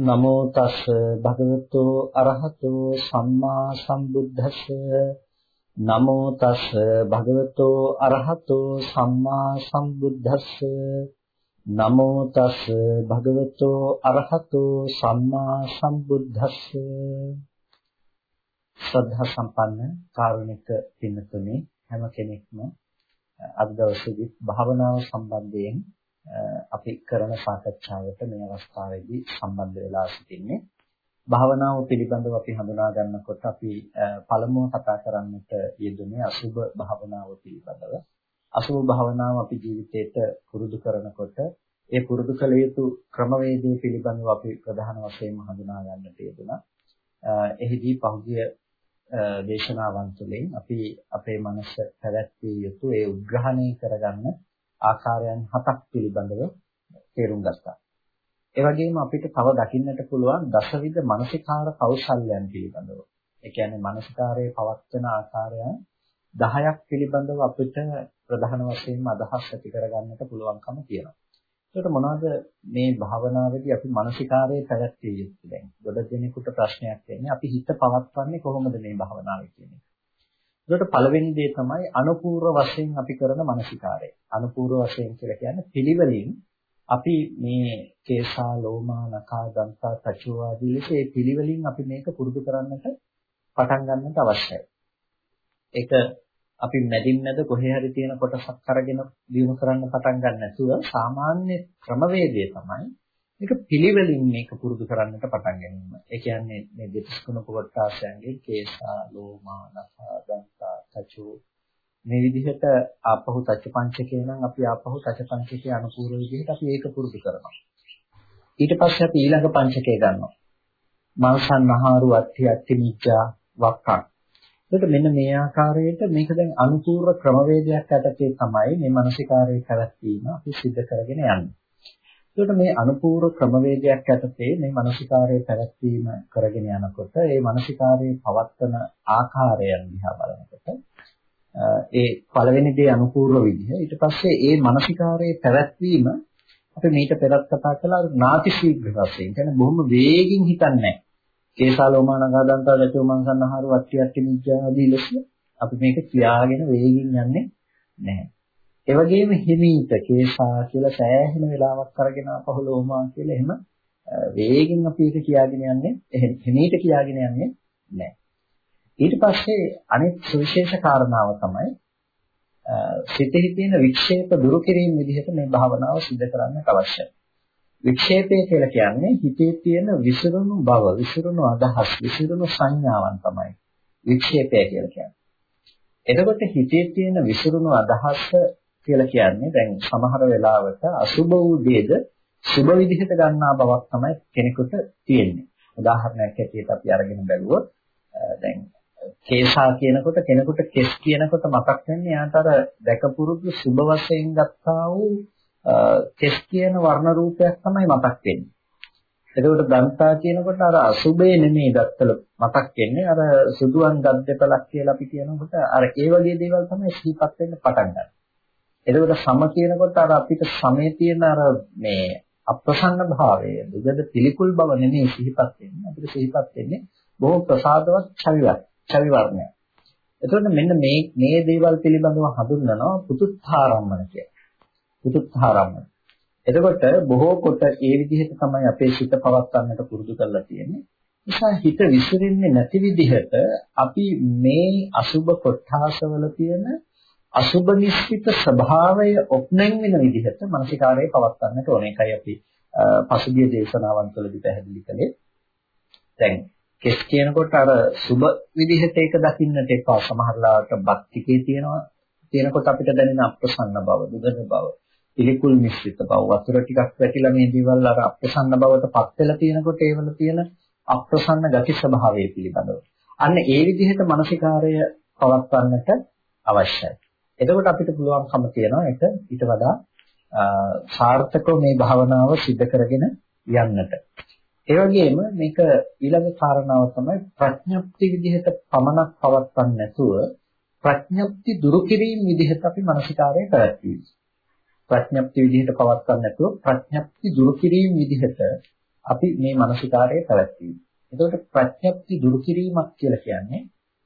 නමෝ තස් භගවතු අරහතෝ සම්මා සම්බුද්දස්ස. නමෝ තස් භගවතු අරහතෝ සම්මා සම්බුද්දස්ස. නමෝ තස් භගවතු අරහතෝ සම්මා සම්බුද්දස්ස. ශ්‍රද්ධා සම්පන්න කාරුණික පින්තුනි හැම කෙනෙක්ම අද දවසේදී භාවනාව සම්බන්ධයෙන් අපි කරන සාකච්ඡාවට මේ අවස්ථාවේදී සම්බන්ධ වෙලා සිටින්නේ භාවනාව පිළිබඳව අපි හඳුනා ගන්නකොට අපි පළමුව කතා කරන්නට යෙදුනේ අසුබ භාවනාව පිළිබඳව. අසුබ භාවනාව අපි ජීවිතේට පුරුදු කරනකොට ඒ පුරුදු කළ යුතු ක්‍රමවේදය පිළිබඳව අපි ප්‍රධාන වශයෙන්ම හඳුනා ගන්නට යෙදුණා. එහිදී පහුගිය දේශනාවන් තුළින් අපි අපේ මනස පැවැත්විය යුතු ඒ උද්ග්‍රහණය කරගන්න ආකාරයන් හතක් පිළිබඳව තේරුම් ගත්තා. ඒ වගේම අපිට තව දකින්නට පුළුවන් දසවිධ මානසිකාර කෞශල්‍යයන් පිළිබඳව. ඒ කියන්නේ මානසිකාරයේ පවත්වන ආකාරයන් 10ක් පිළිබඳව අපිට ප්‍රධාන වශයෙන්ම අදහස් ඇති කරගන්නට පුළුවන්කම තියෙනවා. ඒකට මොනවද මේ භාවනාවේදී අපි මානසිකාරයේ පැවැත්විය යුත්තේ දැන්? ගොඩ දෙනෙකුට ප්‍රශ්නයක් වෙන්නේ අපි හිත පවත්වන්නේ කොහොමද මේ භාවනාවේ කියන එක. ඒකට පළවෙනි දේ තමයි අනුපූර්ව වශයෙන් අපි කරන මානසිකාරය. අනුපූර්ව වශයෙන් කියලා කියන්නේ පිළිවෙලින් අපි මේ කේසා ලෝමා නකා දන්තා තචෝ ආදී ලෙස ඒ පිළිවෙලින් අපි මේක පුරුදු කරන්නට පටන් ගන්නට අවශ්‍යයි. ඒක අපි මැදින් මැද කොහේ හරි තියෙන කොටසක් අරගෙන දිනු කරන්න පටන් ගන්න නැතුව සාමාන්‍ය ක්‍රමවේදය තමයි මේක පිළිවෙලින් මේක පුරුදු කරන්නට පටන් ගැනීම. ඒ කියන්නේ මේ දෙතිස් කුණ කොටාසයන්ගේ කේසා, ලෝමා, නඛා, දන්තා, චචු මේ විදිහට ආපහු තච්ච පංචකේ නම් අපි ආපහු තච්ච පංචකේ අනුපූර්ව විදිහට අපි ඒක පුරුදු කරනවා. ඊට පස්සේ අපි ඊළඟ පංචකේ ගන්නවා. මාසන්නහාරු අත්ති අත්ති නිච්චා වක්කක්. එතකොට මෙන්න මේ ආකාරයට මේක දැන් අනුපූර්ව ක්‍රමවේදයක් යටතේ තමයි මේ මානසිකාරයේ පැවැත්වීම අපි සිද්ධ කරගෙන යන්නේ. ඒකට මේ අනුපූර්ව ක්‍රමවේදයක් යටතේ මේ මානසිකාරයේ පැවැත්වීම කරගෙන යනකොට ඒ මානසිකාරයේ පවත්වන ආකාරයන් දිහා බලනකොට ඒ පළවෙනි දේ අනුපූර්ව විදිහ. ඊට පස්සේ ඒ මානසිකාරයේ පැවැත්වීම අපි මේක පෙරත් කතා කළා නාති ශීඝ්‍ර වශයෙන්. කියන්නේ බොහොම වේගින් හිතන්නේ. කේසාලෝමානගාදන්තා දචෝ මංසන්නහාර වට්ටි අට්ටි මිජ්ජා ආදී ලෙස අපි මේක කියාගෙන වේගින් යන්නේ නැහැ. ඒ වගේම හිමීට කේසා කියලා සෑහෙන වෙලාවක් අරගෙන අපහු ලෝමා කියලා එහෙම වේගෙන් අපි ඒක කියාගෙන යන්නේ හිමීට කියාගෙන යන්නේ නැහැ. ඊට පස්සේ අනෙක් සුවිශේෂ කාරණාව තමයි සිතෙහි තියෙන වික්ෂේප දුරු කිරීම විදිහට මේ භාවනාව සිදු කරන්න අවශ්‍යයි. වික්ෂේපය කියලා කියන්නේ හිතේ තියෙන විසිරුණු බව, විසිරුණු අදහස්, විසිරුණු සංඥාවන් තමයි වික්ෂේපය කියලා කියන්නේ. එතකොට හිතේ තියෙන විසිරුණු අදහස් කියලා කියන්නේ දැන් සමහර වෙලාවට අසුබ වූ දේද සුබ විදිහට ගන්නා බවක් තමයි කෙනෙකුට තියෙන්නේ. උදාහරණයක් ඇටියට අපි අරගෙන බැලුවොත් දැන් කේසා කියනකොට කෙනෙකුට කෙස් කියනකොට මතක් වෙන්නේ යාට අර දැකපුරුදු සුබ වශයෙන් ගත්තා වූ කෙස් කියන වර්ණ රූපයක් තමයි මතක් වෙන්නේ. එතකොට දන්තා කියනකොට අර අසුබේ නෙමෙයි දත්තල මතක් වෙන්නේ අර සුදුවන් ගත් දෙපලක් කියලා අපි කියනකොට අර ඒ වගේ දේවල් තමයි සිහිපත් වෙන්න පටන් ගන්නේ. එතකොට සම කියනකොට අර අපිට සමේ තියෙන අර මේ අප්‍රසන්න භාවය, දුගද පිළිකුල් බව නෙමෙයි සිහිපත් වෙන්නේ. අපිට සිහිපත් වෙන්නේ බොහෝ ප්‍රසාදවත් ඡවියක්, ඡවි වර්ණයක්. එතකොට මෙන්න මේ මේ දේවල් පිළිබඳව හඳුන්වනවා පුතුත්ථාරම්මන කියලා. පුතුත්ථාරම්මන. එතකොට බොහෝ කොට ඒ විදිහට තමයි අපේ සිත පවත්වන්නට පුරුදු කරලා තියෙන්නේ. නිසා හිත විසිරෙන්නේ නැති විදිහට අපි මේ අසුබ කොටාසවල තියෙන අසුබ නිස්සිත ස්වභාවය ඔප්නෙන් වෙන විදිහට මානසිකාරයේ පවත්වන්නට ඕන එකයි අපි පසුගිය දේශනාවන් තුළදී පැහැදිලි කළේ. දැන් කෙස් කියනකොට අර සුබ විදිහට ඒක දකින්නට එපා. සමහරලාට භක්තිකේ තියෙනවා. තියෙනකොට අපිට දැනෙන අප්‍රසන්න බව, දුගන බව, පිළිකුල් මිශ්‍රිත බව, වතුර ටිකක් වැටිලා මේ දේවල් අර අප්‍රසන්න බවට පත් වෙලා තියෙනකොට ඒවල තියෙන අප්‍රසන්න ගති ස්වභාවය පිළිබඳව. අන්න ඒ විදිහට මානසිකාරය පවත්වන්නට අවශ්‍යයි. එතකොට අපිට පුළුවන්කම තියෙනවා ඒක ඊට වඩා සාර්ථකව මේ භාවනාව સિદ્ધ කරගෙන යන්නට. ඒ වගේම මේක ඊළඟ කාරණාව තමයි ප්‍රඥප්ති විදිහට පමණක් පවත්වන්න නැතුව ප්‍රඥප්ති දුරු කිරීම විදිහට අපි මානසිකාරය කරත්වීම. ප්‍රඥප්ති විදිහට පවත්වන්න නැතුව ප්‍රඥප්ති දුරු කිරීම විදිහට අපි මේ මානසිකාරයේ පැවැත්වීම. එතකොට ප්‍රඥප්ති දුරු කිරීමක් කියලා කියන්නේ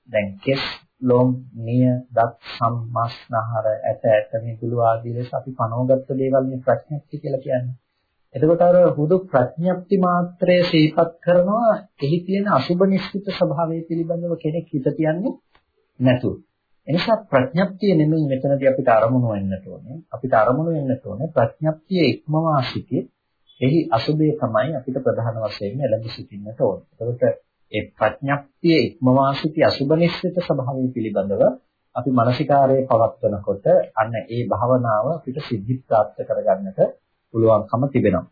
දැන් කෙස් ලොම් නිය දත් සම්මස්නහර ඇට ඇට මිදුළු ආදී ලෙස අපි පනවගත්ත දේවල් මේ ප්‍රඥප්ති කියලා කියන්නේ. එතකොට අර හුදු ප්‍රඥප්ති මාත්‍රය සිහිපත් කරනවා එහි තියෙන අසුබ නිශ්චිත ස්වභාවය පිළිබඳව කෙනෙක් හිත තියන්නේ නැතුව. එනිසා ප්‍රඥප්තිය නෙමෙයි මෙතනදී අපිට අරමුණු වෙන්නට ඕනේ. අපිට අරමුණු වෙන්නට ඕනේ ප්‍රඥප්තිය ඉක්මවා සිටි. එහි අසුබේ තමයි අපිට ප්‍රධාන වශයෙන් එළඹ සිටින්නට ඕනේ. එතකොට ඒ ප්‍රඥප්තිය ඉක්මවා සිටි අසුබ නිශ්චිත ස්වභාවය පිළිබඳව අපි මානසිකාරයේ පවත්වනකොට අන්න ඒ භාවනාව අපිට සිද්ධි ප්‍රාප්ත කරගන්නට පුළුවන්කම තිබෙනවා.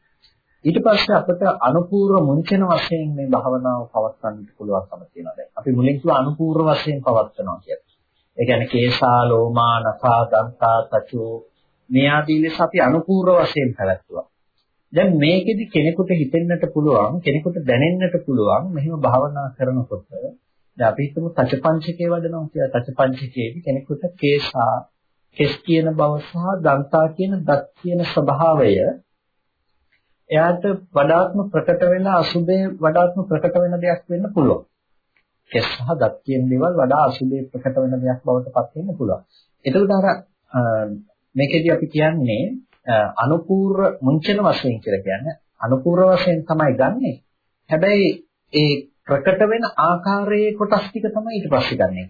ඊට පස්සේ අපිට අනුපූර්ව මුංචන වශයෙන් මේ භාවනාව පවත්වන්නට පුළුවන්කම තියෙනවා. දැන් අපි මුලින් කිව්වා අනුපූර්ව වශයෙන් පවත්වනවා කියලා. ඒ කියන්නේ කේසා ලෝමා නඛා දන්තා තචෝ මේ ආදී ලෙස අපි අනුපූර්ව වශයෙන් පැවැත්තුවා. දැන් මේකෙදි කෙනෙකුට හිතෙන්නට පුළුවන් කෙනෙකුට දැනෙන්නට පුළුවන් මෙහෙම භාවනා කරනකොට දැන් අපි හිතමු තචපංචකේ වඩනවා කියලා තචපංචකේදී කෙනෙකුට කේසා කෙස් කියන බව සහ දන්තා කියන දත් කියන ස්වභාවය එයාට වඩාත්ම ප්‍රකට වෙන අසුබේ වඩාත්ම ප්‍රකට වෙන දෙයක් වෙන්න පුළුවන්. කෙස් සහ දත් කියන දේවල් වඩා අසුබේ ප්‍රකට වෙන දෙයක් බවට පත් වෙන්න පුළුවන්. එතකොට අර මේකෙදී අපි කියන්නේ අනුපූර්ව මුංචන වශයෙන් කියලා කියන්නේ අනුපූර්ව වශයෙන් තමයි ගන්නෙ. හැබැයි ඒ ප්‍රකට වෙන ආකාරයේ කොටස් ටික තමයි ඊට පස්සේ ගන්නෙ.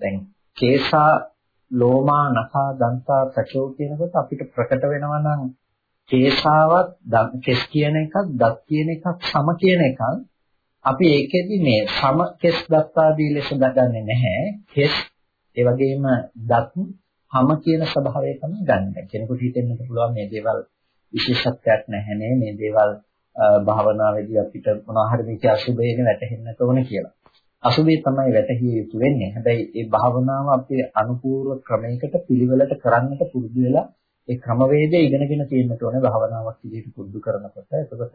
දැන් කේසා ලෝමා නඛා දන්තා සචෝ කියනකොට අපිට ප්‍රකට වෙනවා නම් කේසාවත් කෙස් කියන එකක් දත් කියන එකක් සම කියන එකක් අපි ඒකෙදි මේ සම කෙස් දත් ආදී ලෙස දගන්නේ නැහැ කෙස් ඒ වගේම දත් හැම කියන ස්වභාවය තමයි ගන්න. කෙනෙකුට හිතෙන්නත් පුළුවන් මේ දේවල් විශේෂත්වයක් නැහැ නේ මේ දේවල් භාවනාවේදී අපිට මොනවා හරි මේක අසුබේනේ වැටහෙන්නට ඕන කියලා. අසුබේ තමයි වැටහිය යුතු වෙන්නේ. හැබැයි ඒ භාවනාව අපේ අනුපූර්ව ක්‍රමයකට පිළිවෙලට කරන්නට පුරුදු වෙලා ඒ ක්‍රමවේදය ඉගෙනගෙන තියෙන්නට ඕනේ භාවනාවක් විදිහට පුරුදු කරනකොට. එතකොට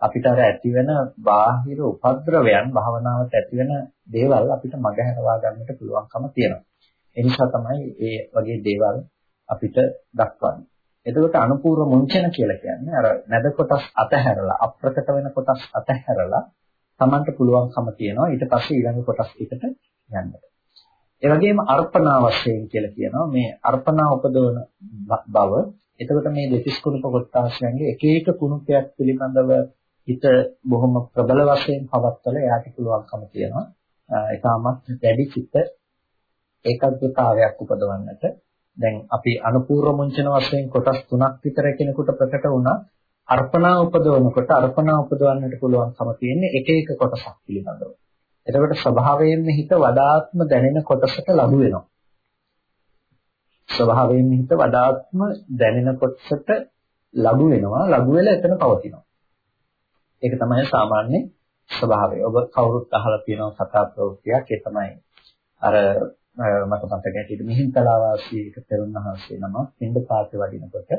අපිට අර ඇතිවෙන බාහිර උපද්‍රවයන් භාවනාවට ඇතිවෙන දේවල් අපිට මගහැරවා ගන්නට පුළුවන්කම තියෙනවා. ඒ නිසා තමයි මේ වගේ දේවල් අපිට දක්වන්නේ. එතකොට අනුපූර්ව මුංචන කියලා කියන්නේ අර නැද කොටස් අතහැරලා අප්‍රකට වෙන කොටස් අතහැරලා Tamanට පුළුවන්කම තියෙනවා ඊට පස්සේ ඊළඟ කොටස් එකට යන්න. ඒ වගේම අර්පණා වශයෙන් කියලා කියනවා මේ අර්පණා උපදවන බව. එතකොට මේ දෙතිස් කුණප කොටාශයන්ගේ එක එක කුණපයක් පිළිබඳව හිත බොහොම ප්‍රබල වශයෙන් පවත්වලා එයාට පුළුවන්කම තියෙනවා. ඒකමත් දැඩි චිත්ත ඒකාග්‍රතාවයක් උපදවන්නට. දැන් අපි අනුපූර්ව මුංචන වශයෙන් කොටස් තුනක් විතර කෙනෙකුට ප්‍රකට වුණා. අර්පණා උපදවනකොට අර්පණා උපදවන්නට පුළුවන්කම තියෙන්නේ එක එක කොටසක් පිළිබඳව. එතකොට ස්වභාවයෙන්ම හිත වඩාත්ම දැනෙන කොටසට ලඟු වෙනවා. ස්වභාවයෙන්ම හිත වඩාත්ම දැනෙන කොටසට ලඟු වෙනවා. ලඟු වෙලා එතන පවතිනවා. ඒක තමයි සාමාන්‍ය ස්වභාවය. ඔබ කවුරුත් අහලා තියෙනවා කතා ප්‍රවෘත්තියක්. ඒ තමයි අර මට මතක හැටියට මිහින්තලා වාසී එක තෙරුණහන්සේ නම පින්ඩ පාතේ වඩිනකොට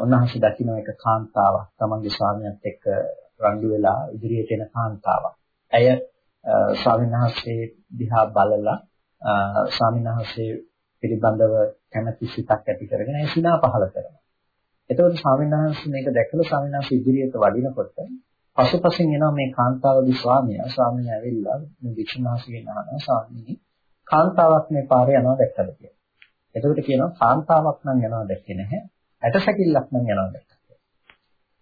උන්වහන්සේ දකින්න එක කාන්තාවක් තමන්ගේ ස්වාමියාත් එක්ක රණ්ඩු වෙලා ඉදිරියට එන කාන්තාවක්. ඇය ස්වාමීන් වහන්සේ දිහා බලලා ස්වාමීන් වහන්සේ පිළිබඳව කැමැති සිතක් ඇති කරගෙන ඒ සිනා පහල කරනවා. එතකොට ස්වාමීන් වහන්සේ මේක දැකලා ස්වාමීන් වහන්සේ ඉදිරියට වඩිනකොට පසුපසින් එනවා මේ කාන්තාවගේ ස්වාමියා ස්වාමීන් ඇවිල්ලා මේ වික්ෂුන් වහන්සේගෙන් අහනවා ස්වාමීනි කාන්තාවක් මේ පාරේ යනවා දැක්කද කියලා. එතකොට කියනවා කාන්තාවක් නම් යනවා දැක්කේ නැහැ. ඇටසැකිල්ලක් නම් යනවා දැක්කා.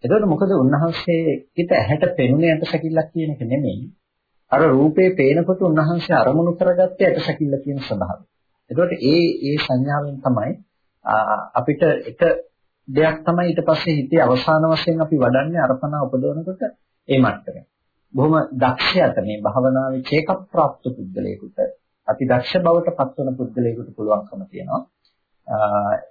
එතකොට මොකද උන්වහන්සේ හිත ඇහැට පෙනුනේ ඇටසැකිල්ලක් කියන එක නෙමෙයි. අර රූපේ පේනකොට උන්වහන්සේ අරමුණු කරගත්තේ ඇටසැකිල්ල කියන ස්වභාවය. එතකොට ඒ ඒ සංඥාවෙන් තමයි අපිට එක දෙයක් තමයි ඊට පස්සේ හිතේ අවසාන වශයෙන් අපි වඩන්නේ අර්පණා උපදවනකොට ඒ මට්ටමේ. බොහොම දක්ෂයට මේ භාවනාවේ චේක ප්‍රාප්ත පුද්ගලයෙකුට අති දක්ෂ බවට පත්වන පුද්ගලයෙකුට පුළුවන්කම තියෙනවා.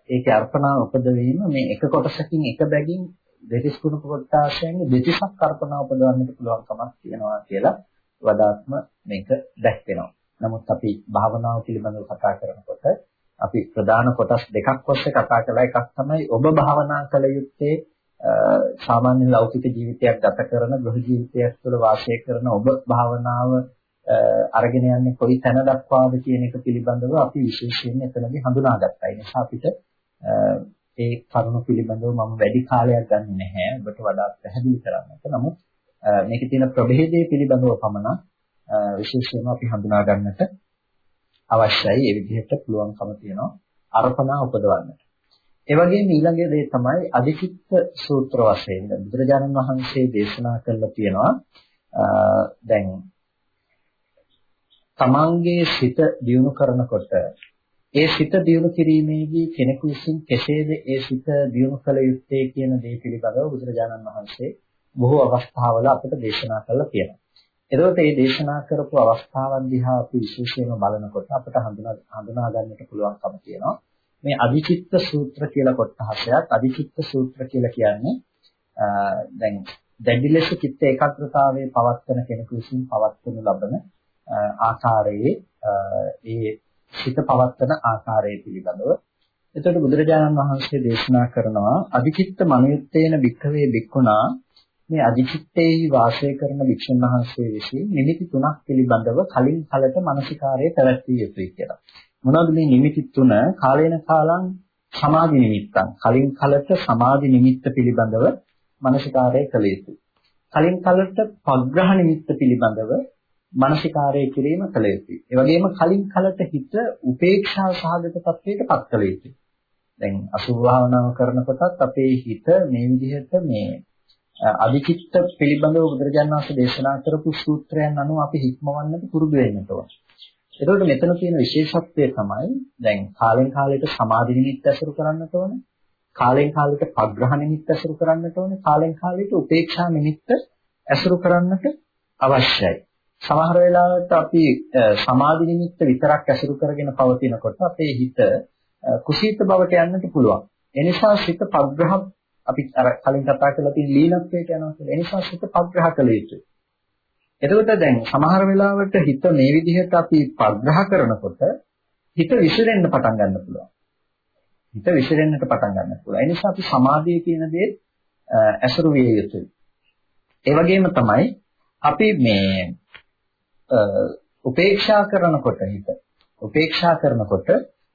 ඒකේ අර්පණා උපදවීම මේ එක කොටසකින් එක බැගින් දෙතිස් කුණු කොටාශයෙන් දෙතිසක් අර්පණා උපදවන්නට පුළුවන්කමක් තියෙනවා කියලා වඩාත්ම මේක දැක්වෙනවා. නමුත් අපි භාවනාව පිළිබඳව කතා කරනකොට අපි ප්‍රධාන කොටස් දෙකක් ඔස්සේ කතා කළා. එකක් තමයි ඔබ භාවනා කළ යුත්තේ සාමාන්‍ය ලෞකික ජීවිතයක් ගත කරන ගෘහ ජීවිතයක් තුළ වාසය කරන ඔබ භාවනාව අරගෙන යන්නේ කොයි තැන දක්වාද කියන එක පිළිබඳව අපි විශේෂයෙන් එතනදී හඳුනාගත්තා. ඒ නිසා අපිට ඒ කරුණ පිළිබඳව මම වැඩි කාලයක් ගන්න නැහැ. ඔබට වඩා පැහැදිලි කරන්නට. නමුත් මේකේ තියෙන ප්‍රභේදයේ පිළිබඳව පමණ විශේෂයෙන්ම අපි හඳුනා ගන්නට අවශ්‍යයි. ඒ විදිහට පුළුවන්කම තියෙනවා අර්පණා උපදවන්නට. ඒ වගේම ඊළඟ දේ තමයි අධිචිත්ත සූත්‍ර වශයෙන් බුදුරජාණන් වහන්සේ දේශනා කළා තියෙනවා දැන් තමන්ගේ සිත දියුණු කරනකොට ඒ සිත දියුණු කිරීමේදී කෙනෙකු විසින් කෙසේද ඒ සිත දියුණු කළ යුත්තේ කියන දේ පිළිබඳව බුදුරජාණන් වහන්සේ බොහෝ අවස්ථාවල අපිට දේශනා කළා කියනවා. එතකොට මේ දේශනා කරපු අවස්ථාවන් දිහා අපි විශේෂයෙන්ම බලනකොට අපිට හඳුනා හඳුනා ගන්නට පුළුවන්කම තියෙනවා. මේ අධිචිත්ත සූත්‍ර කියලා කොටහසක් අධිචිත්ත සූත්‍ර කියලා කියන්නේ දැන් දැඩි ලෙස චිත්ත ඒකාග්‍රතාවයේ පවත්වන කෙනෙකු විසින් පවත්වනු ලබන ආකාරයේ ඒ සිත පවත්වන ආකාරය පිළිබඳව එතකොට බුදුරජාණන් වහන්සේ දේශනා කරනවා අධිචිත්ත මනියුත්තේන භික්ඛවේ භික්ඛුනා මේ අධිචිත්තේහි වාසය කරන භික්ෂුන් වහන්සේ විසින් නිමිති තුනක් පිළිබඳව කලින් කලට මානසිකාරයේ පැවැත්විය යුතුයි කියලා. මොනවද මේ නිමිති තුන? කාලේන කාලං සමාධි නිමිත්තන්. කලින් කලට සමාධි නිමිත්ත පිළිබඳව මානසිකාරය කළ යුතුයි. කලින් කලට පග්‍රහ නිමිත්ත පිළිබඳව මානසිකාරය කිරීම කළ යුතුයි. ඒ වගේම කලින් කලට හිත උපේක්ෂා සහගත තත්වයකට පත් කළ යුතුයි. දැන් අසුභ භාවනාව කරනකොටත් අපේ හිත මේ විදිහට මේ අධිචිත්ත පිළිබඳව බුදුරජාණන් වහන්සේ දේශනා කරපු සූත්‍රයන් අනුව අපි හික්මවන්නට පුරුදු වෙන්න ඕන. එතකොට මෙතන තියෙන විශේෂත්වය තමයි දැන් කාලෙන් කාලයට සමාධි නිමිත්ත ඇසුරු කරන්නට ඕන. කාලෙන් කාලයට පග්‍රහ නිමිත්ත ඇසුරු කරන්නට ඕන. කාලෙන් කාලයට උපේක්ෂා නිමිත්ත ඇසුරු කරන්නට අවශ්‍යයි. සමහර වෙලාවට අපි සමාධි නිමිත්ත විතරක් ඇසුරු කරගෙන පවතිනකොට අපේ හිත කුසීත බවට යන්නට පුළුවන්. එනිසා සිත පග්‍රහ අපි අර කලින් කතා කරලා තියෙන ලීනත්වයට යනවා කියලා. එනිසා සිත පග්‍රහ කළ යුතුයි. එතකොට දැන් සමහර වෙලාවට හිත මේ විදිහට අපි පග්‍රහ කරනකොට හිත විසිරෙන්න පටන් ගන්න පුළුවන්. හිත විසිරෙන්නට පටන් ගන්න පුළුවන්. ඒ නිසා අපි සමාධිය කියන දේ ඇසුරු විය යුතුයි. ඒ වගේම තමයි අපි මේ උපේක්ෂා කරනකොට හිත උපේක්ෂා කරනකොට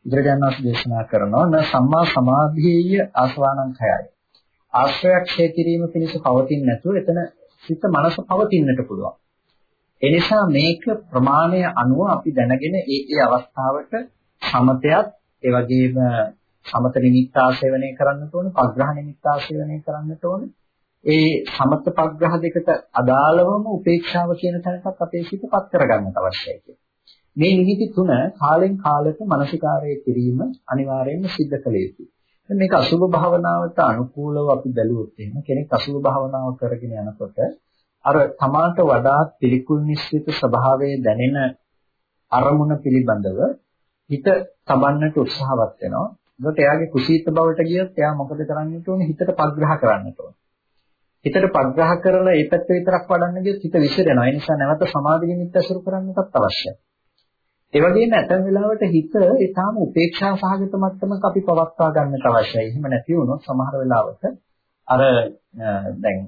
බුදුරජාණන් වහන්සේ දේශනා කරනවා න සම්මා සමාධියේය ආසවානං khයයි. ආශ්‍රයක් ඡය කිරීම පිණිස පවතින්නේ නැතුව එතන සිත මනස පවතින්නට පුළුවන්. ඒ නිසා මේක ප්‍රමාණය අනුව අපි දැනගෙන ඒ ඒ අවස්ථාවට සමතයත් ඒ වගේම සමත නිමිත්ත ආශේවනය කරන්නට ඕනේ, පග්‍රහ නිමිත්ත ආශේවනය කරන්නට ඕනේ. ඒ සමත පග්‍රහ දෙකට අදාළවම උපේක්ෂාව කියන තැනටත් අපේ සිතපත් කරගන්නට අවශ්‍යයි කියන්නේ. මේ නිමිති තුන කාලෙන් කාලට මානසිකාරය කිරීම අනිවාර්යයෙන්ම සිද්ධ කළ යුතුයි. මේක අසුභ භාවනාවට අනුකූලව අපි බැලුවොත් එහෙම කෙනෙක් අසුභ භාවනාව කරගෙන යනකොට අර තමාට වඩාත් පිළිකුල් නිශ්චිත ස්වභාවයේ දැනෙන අරමුණ පිළිබඳව හිත තබන්නට උත්සාහවත් වෙනවා. ඒකට එයාගේ කුසීත බවට ගියොත් එයා මොකද කරන්නට ඕනේ? හිතට පග්‍රහ කරන්නට ඕනේ. හිතට පග්‍රහ කරලා ඒ පැත්ත විතරක් වඩන්න ගියොත් හිත විසිරෙනවා. ඒ නිසා නැවත සමාධි නිමිත්ත අසුරු කරන්නටත් අවශ්‍යයි. ඒ වගේම ඇතැම් වෙලාවට හිත ඊටාම උපේක්ෂා සහගත මට්ටමක අපි පවත්වා ගන්නට අවශ්‍යයි. එහෙම නැති වුණොත් සමහර වෙලාවට අර දැන්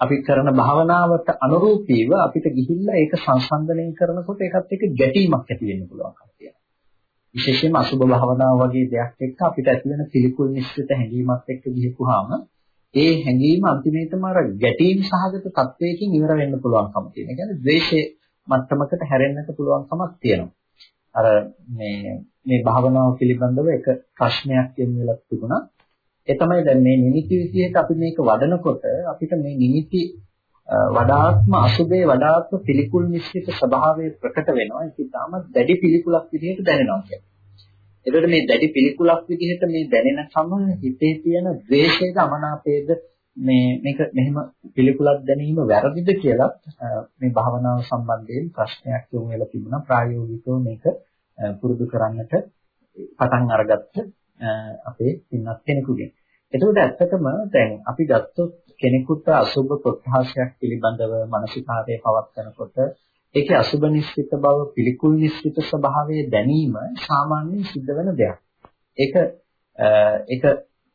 අපි කරන භාවනාවට අනුරූපීව අපිට ගිහිල්ලා ඒක සංසන්දනය කරනකොට ඒකත් එක්ක ගැටීමක් ඇති වෙන්න පුළුවන්කම තියෙනවා. විශේෂයෙන්ම අසුබ භාවනාව වගේ දෙයක් එක්ක අපිට ඇති වෙන පිළිකුල් නිශ්චිත හැඟීමක් එක්ක ගිහපුවාම ඒ හැඟීම අන්තිමේටම අර ගැටීම් සහගත තත්වයකින් ඉවර වෙන්න පුළුවන්කම තියෙනවා. ඒ කියන්නේ ද්වේෂයේ මට්ටමකට හැරෙන්නට පුළුවන්කමක් තියෙනවා. අර මේ මේ භාවනාව පිළිබඳව එක ප්‍රශ්නයක් යොමු වෙලා තිබුණා. ඒ තමයි දැන් මේ නිමිති විදිහට අපි මේක වඩනකොට අපිට මේ නිමිති වඩාත්ම අසුබේ වඩාත්ම පිළිකුල් මිශ්‍රිත ස්වභාවය ප්‍රකට වෙනවා. ඒක තාම දැඩි පිළිකුලක් විදිහට දැනෙනවා කියන්නේ. එතකොට මේ දැඩි පිළිකුලක් විදිහට මේ දැනෙන සම හිතේ තියෙන ද්වේෂයේද අමනාපයේද මේ මේක මෙහෙම පිළිකුලක් දැනීම වැරදිද කියලා මේ භාවනාව සම්බන්ධයෙන් ප්‍රශ්නයක් යොමු වෙලා තිබුණා ප්‍රායෝගිකව මේක පුරුදු කරන්නට පටන් අරගත්ත අපේ පින්වත් කෙනෙකුගෙන්. එතකොට ඇත්තටම දැන් අපි ගත්තොත් කෙනෙකුට අසුබ ප්‍රත්‍යාශයක් පිළිබඳව මානසිකාරයේ පවත්නකොට ඒකේ අසුබ නිශ්චිත බව පිළිකුල් නිශ්චිත ස්වභාවයේ දැනීම සාමාන්‍යයෙන් සිද්ධ වෙන දෙයක්. ඒක ඒක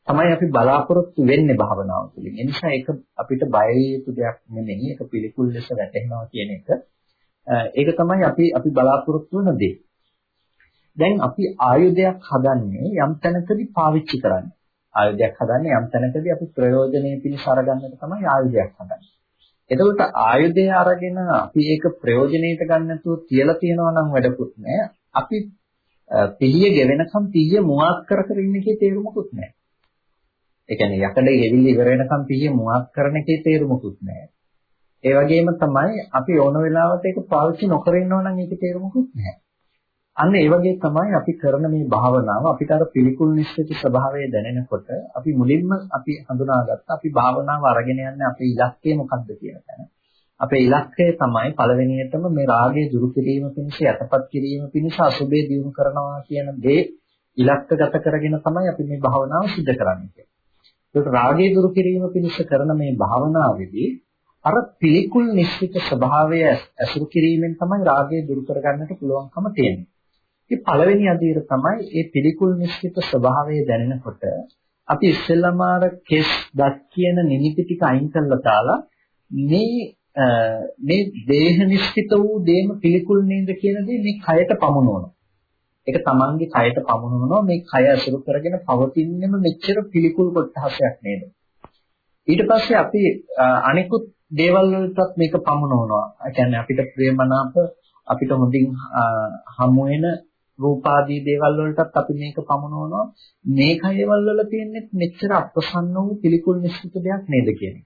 තමයි අපි බලාපොරොත්තු වෙන්නේ භාවනාව තුළින්. ඒ නිසා ඒක අපිට බය යුතු දෙයක් නෙමෙයි. ඒක පිළිකුල් ලෙස වැටෙනවා කියන එක. ඒක තමයි අපි අපි බලාපොරොත්තු වෙන දේ. දැන් අපි ආයුධයක් හදන්නේ යම් තැනකදී පාවිච්චි කරන්නේ. ආයුධයක් හදන්නේ යම් තැනකදී අපි ප්‍රයෝජනෙ පිණිස අරගන්නට තමයි ආයුධයක් හදන්නේ. එතකොට ආයුධය අරගෙන අපි ඒක ප්‍රයෝජනෙට ගන්න නැතුව තියලා තියනවා නම් වැඩකුත් නැහැ. අපි පිළිය ගෙවෙනකම් පිළිය මුවාත් කර කර ඉන්න එකේ තේරුමකුත් නැහැ. ඒ කියන්නේ යකඩේ ගෙවිලි ඉවර වෙනකම් පිළිය මුවාත් කරන එකේ තේරුමකුත් නැහැ. ඒ වගේම තමයි අපි ඕන වෙලාවට ඒක පාවිච්චි නොකර ඉන්නවා නම් ඒකේ තේරුමකුත් නැහැ. අන්න ඒ වගේ තමයි අපි කරන මේ භාවනාව අපිට අර පිළිකුල් නිශ්චිත ස්වභාවය දැනෙනකොට අපි මුලින්ම අපි හඳුනාගත්ත අපි භාවනාව අරගෙන යන්නේ අපේ ඉලක්කය මොකක්ද කියන තැන. අපේ ඉලක්කය තමයි පළවෙනියටම මේ රාගය දුරු කිරීම පිණිස යටපත් කිරීම පිණිස අසුබේ දියුණු කරනවා කියන දේ ඉලක්කගත කරගෙන තමයි අපි මේ භාවනාව සිදු කරන්නේ. ඒකට රාගය දුරු කිරීම පිණිස කරන මේ භාවනාවේදී අර පිළිකුල් නිශ්චිත ස්වභාවය ඇසුරු කිරීමෙන් තමයි රාගය දුරු කරගන්නට පුළුවන්කම තියෙන්නේ. ඉතින් පළවෙනි අදියර තමයි මේ පිළිකුල් නිශ්චිත ස්වභාවය දැනෙනකොට අපි ඉස්සෙල්ලාම අර කෙස් දත් කියන නිමිති ටික අයින් කරලා දාලා මේ මේ දේහ නිශ්චිත වූ දේම පිළිකුල් නේද කියන දේ මේ කයට පමුණවනවා. ඒක තමන්ගේ කයට පමුණවනවා මේ කය අසුරු කරගෙන පවතින්නම මෙච්චර පිළිකුල් කොටසක් නේද. ඊට පස්සේ අපි අනිකුත් දේවල් වලටත් මේක පමුණවනවා. ඒ කියන්නේ අපිට ප්‍රේමනාප අපිට හොඳින් හමු වෙන රූපාදී දේවල් වලටත් අපි මේක පමුණවනවා. මේ කයවල වල තියෙන්නේ මෙච්චර අප්‍රසන්න වූ පිළිකුල් නිශ්චිත දෙයක් නේද කියන්නේ.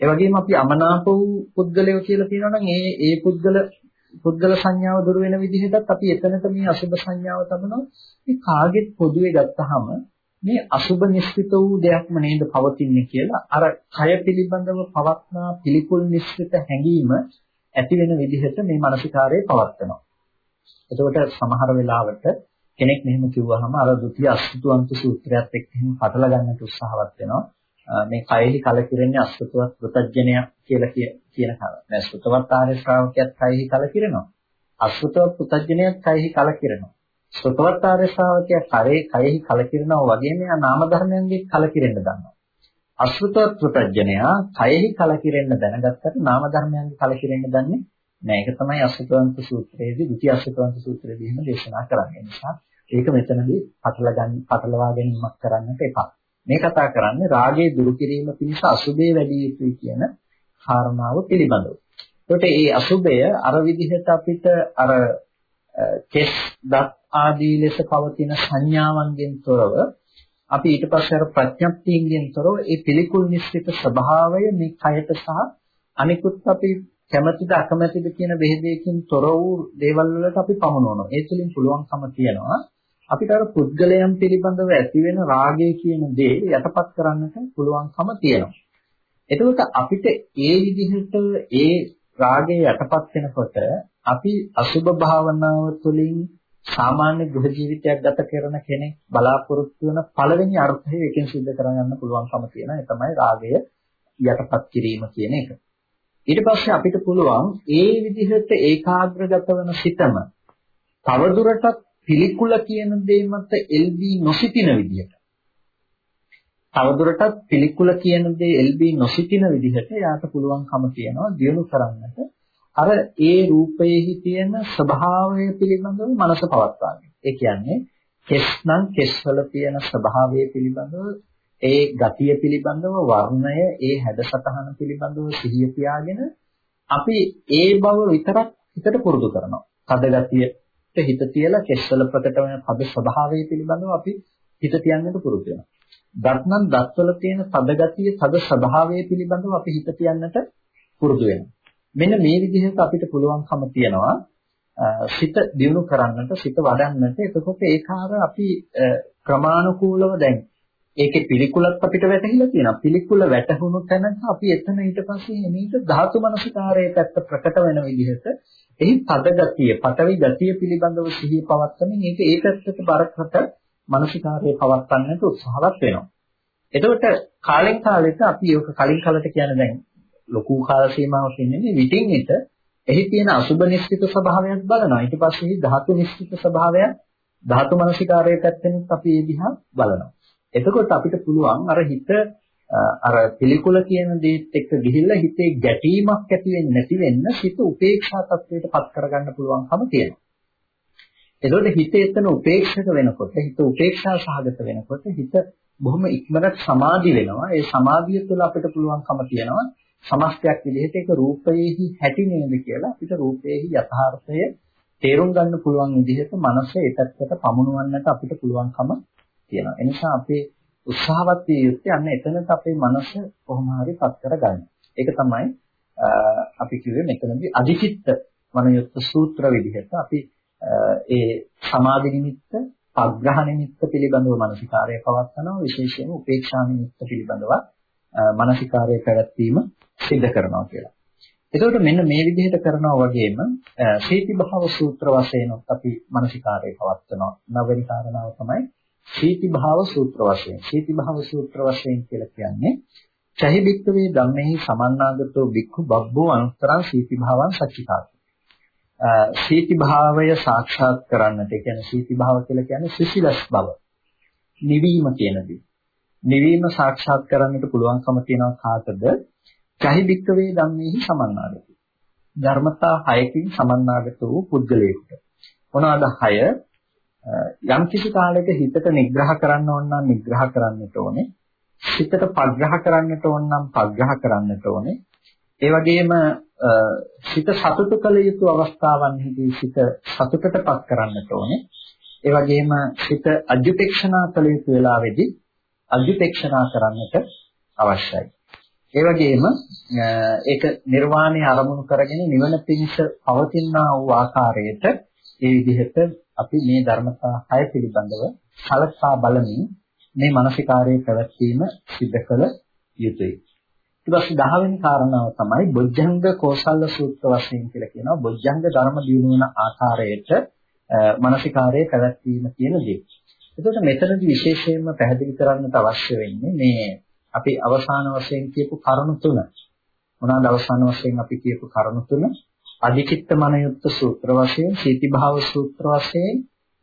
ඒ වගේම අපි අමනාප වූ පුද්ගලයෝ කියලා කියනවා නම් ඒ ඒ පුද්ගල පුද්ගල සංඥාව දුර වෙන විදිහටත් අපි එතනට මේ අසුබ සංඥාව තබනවා. මේ කාගෙත් පොදුවේ ගත්තාම මේ අසුබ නිශ්චිත වූ දෙයක්ම නේද පවතින්නේ කියලා අර කය පිළිබඳව පවත්නා පිළිකුල් නිශ්චිත හැඟීම ඇති වෙන විදිහට මේ මානසිකාරයේ පවත්නවා. එතකොට සමහර වෙලාවට කෙනෙක් මෙහෙම කිව්වහම අර ဒုတိ ය අසුතුවන්ත සූත්‍රයත් එක්ක එහෙම පටල ගන්නට උත්සාහවත් වෙනවා. මේ කයෙහි කලකිරෙන්නේ අසුතවත් ප්‍රත්‍යඥය කියලා කියන කම. දැන් සුතවත් ආර්ය ශ්‍රාවකයාත් කයෙහි කලකිරෙනවා. අසුතවත් ප්‍රත්‍යඥයත් කයෙහි කලකිරෙනවා. සුතවත් ආර්ය ශ්‍රාවකයා කරේ කයෙහි කලකිරෙනවා වගේම යා නාම ධර්මයන්ගේ කලකිරෙන්න ගන්නවා. අසුතවත් ප්‍රත්‍යඥයා කයෙහි කලකිරෙන්න දැනගත්තට නාම ධර්මයන්ගේ කලකිරෙන්න දන්නේ නෑ. ඒක තමයි අසුතවන්ත සූත්‍රයේදී, ဒုတိ ය අසුතවන්ත සූත්‍රයේදී එහෙම දේශනා කරන්නේ. නිසා ඒක මෙතනදී පටල ගන්න පටලවා ගැනීමක් කරන්නට එපා. මේ කතා කරන්නේ රාගයේ දුරු කිරීම පිණිස අසුබේ වැඩි යුතුයි කියන කාරණාව පිළිබඳව. ඒකට මේ අසුබය අර විදිහට අපිට අර කෙස් දත් ආදී ලෙස පවතින සංඥාවන්ගෙන් තොරව අපි ඊට පස්සේ අර ප්‍රඥප්තියෙන් තොරව ඒ පිළිකුල් නිශ්චිත ස්වභාවය මේ කයට සහ අනිකුත් අපි කැමැතිද අකමැතිද කියන බෙහෙදයකින් තොර වූ දේවල් වලට අපි පමුණවනවා. ඒ තුලින් පුළුවන්කම තියනවා අපිට අර පුද්ගලයන් පිළිබඳව ඇති වෙන රාගය කියන දේ යටපත් කරන්නට පුළුවන්කම තියෙනවා. එතකොට අපිට ඒ විදිහට ඒ රාගය යටපත් වෙනකොට අපි අසුභ භාවනාව තුළින් සාමාන්‍ය ගෘහ ජීවිතයක් ගත කරන කෙනෙක් බලාපොරොත්තු වෙන පළවෙනි අර්ථය එකෙන් සිද්ධ කරගන්න පුළුවන්කම තියෙන ඒ තමයි රාගය යටපත් කිරීම කියන එක. ඊට පස්සේ අපිට පුළුවන් ඒ විදිහට ඒකාග්‍රගත වෙන සිතම තවදුරටත් පිළිකුල කියන දේ මත එල්බී නොසිටින විදිහට තවදුරටත් පිළිකුල කියන දේ එල්බී නොසිටින විදිහට යාට පුළුවන්කම තියෙනවා දියුණු කරන්නට අර ඒ රූපයේහි තියෙන ස්වභාවය පිළිබඳව මනස පවත්වාගෙන. ඒ කියන්නේ කෙස් නම් කෙස්වල තියෙන ස්වභාවය පිළිබඳව ඒ ගතිය පිළිබඳව වර්ණය ඒ හැඩසතහන පිළිබඳව සිහිය තියාගෙන අපි ඒ බව විතරක් හිතට පුරුදු කරනවා. කද ගතිය හිත තියලා කෙස්වල ප්‍රකට වෙන පද ස්වභාවය පිළිබඳව අපි හිත තියන්නට පුරුදු වෙනවා. දත්නම් දත්වල තියෙන තද ගතිය, තද ස්වභාවය පිළිබඳව අපි හිත තියන්නට පුරුදු වෙනවා. මෙන්න මේ විදිහට අපිට පුළුවන්කම තියනවා සිත දියුණු කරන්නට, සිත වඩන්නට. එතකොට ඒකාර අපි ක්‍රමානුකූලව දැන් ඒකේ පිළිකුලත් අපිට වැටහිලා තියෙනවා. පිළිකුල වැටහුණු තැනක අපි එතන ඊට පස්සේ මේක ධාතු මනසිකාරයේ පැත්ත ප්‍රකට වෙන විදිහට එහි පද ගතිය, පටවි ගතිය පිළිබඳව සිහිය පවත්වමින් ඒක ඒ පැත්තට බරකට මනසිකාරයේ පවත්වන්නට උත්සාහවත් වෙනවා. එතකොට කාලෙන් කාලෙට අපි ඒක කලින් කාලට කියන්නේ දැන් ලොකු කාල සීමාවක් ඉන්නේ විටින් විට එහි තියෙන අසුබ නිශ්චිත ස්වභාවයක් බලනවා. ඊට පස්සේ ධාතු නිශ්චිත ස්වභාවයක් ධාතු මනසිකාරයේ පැත්තෙන් අපි ඒ දිහා බලනවා. එතකොට අපිට පුළුවන් අර හිත අර පිළිකුල කියන දේත් එක්ක ගිහිල්ලා හිතේ ගැටීමක් ඇති වෙන්නේ නැති වෙන්න හිත උපේක්ෂා තත්වයට පත් කරගන්න පුළුවන්කම තියෙනවා. එතකොට හිත එතන උපේක්ෂක වෙනකොට හිත උපේක්ෂා සහගත වෙනකොට හිත බොහොම ඉක්මනට සමාධි වෙනවා. ඒ සමාධිය තුළ අපිට පුළුවන්කම තියෙනවා සමස්තයක් විදිහට ඒක රූපයේහි හැටි නේද කියලා අපිට රූපයේහි යථාර්ථය තේරුම් ගන්න පුළුවන් විදිහට මනස ඒ පැත්තට පමුණුවන්නට අපිට පුළුවන්කම තියෙනවා. ඒ නිසා අපේ උත්සාහවත් විය යුත්තේ අන්න එතනට අපේ මනස කොහොම හරි පත් කරගන්න. ඒක තමයි අපි කිව්වේ මෙතනදී අධිචිත්ත වනයුත් සූත්‍ර විදිහට අපි ඒ සමාධි නිමිත්ත, පග්‍රහ නිමිත්ත පිළිබඳව මානසිකාරය පවත්නවා විශේෂයෙන්ම උපේක්ෂා නිමිත්ත පිළිබඳව මානසිකාරය පැවැත්වීම සිද්ධ කරනවා කියලා. එතකොට මෙන්න මේ විදිහට කරනවා වගේම සීති භාව සූත්‍ර වශයෙන් අපි මානසිකාරය පවත්වනවා. නවවෙනි කාරණාව තමයි සීති භාව සූත්‍ර වශයෙන්. සීති භාව සූත්‍ර වශයෙන් කියලා කියන්නේ චහි බික්කවේ ධම්මෙහි සමන්නාගතෝ බික්ඛු බබ්බෝ අනුත්තරං සීති භාවං සච්චිකාති. සීති භාවය සාක්ෂාත් කරන්නට ඒ කියන්නේ සීති භාව කියලා කියන්නේ සිසිලස් බව. නිවීම කියන දේ. නිවීම සාක්ෂාත් කරන්නට පුළුවන්කම තියෙනවා කාටද? චහි බික්කවේ ධම්මෙහි සමන්නාගතෝ. ධර්මතා හයකින් සමන්නාගත වූ පුද්ගලයෙකුට. මොනවාද හය? යම් කිසි කාලයක හිතට නිග්‍රහ කරන්න ඕන නම් නිග්‍රහ කරන්නට ඕනේ. හිතට පග්‍රහ කරන්නට ඕන නම් පග්‍රහ කරන්නට ඕනේ. ඒ වගේම සිත සතුට කළ යුතු අවස්ථාවන්හිදී සිත සතුටටපත් කරන්නට ඕනේ. ඒ වගේම සිත අධ්‍යපේක්ෂණා කළ යුතු වෙලාවෙදී අධ්‍යපේක්ෂණා කරන්නට අවශ්‍යයි. ඒ වගේම ඒක නිර්වාණය අරමුණු කරගෙන නිවන පිණිස පවතිනා වූ ආකාරයට ඒ විදිහට අපි මේ ධර්මතා හය පිළිබඳව සලකා බලමින් මේ මානසිකාරයේ පැවැත්වීම සිද්ධ කළ යුතුයි. ඊට පස්සේ 10 වෙනි කාරණාව තමයි බොජ්ජංග කෝසල්ල සූත්‍ර වශයෙන් කියලා කියනවා. බොජ්ජංග ධර්ම දියුණු වෙන ආකාරයට මානසිකාරයේ පැවැත්වීම කියන දේ. එතකොට මෙතනදී විශේෂයෙන්ම පැහැදිලි කරන්නට අවශ්‍ය වෙන්නේ මේ අපි අවසාන වශයෙන් කියපු කරුණු තුන. මොනවාද අවසාන වශයෙන් අපි කියපු කරුණු තුන? අධිචිත්ත මනයුක්ත සූත්‍ර වශයෙන්, සීති භාව සූත්‍ර වශයෙන්,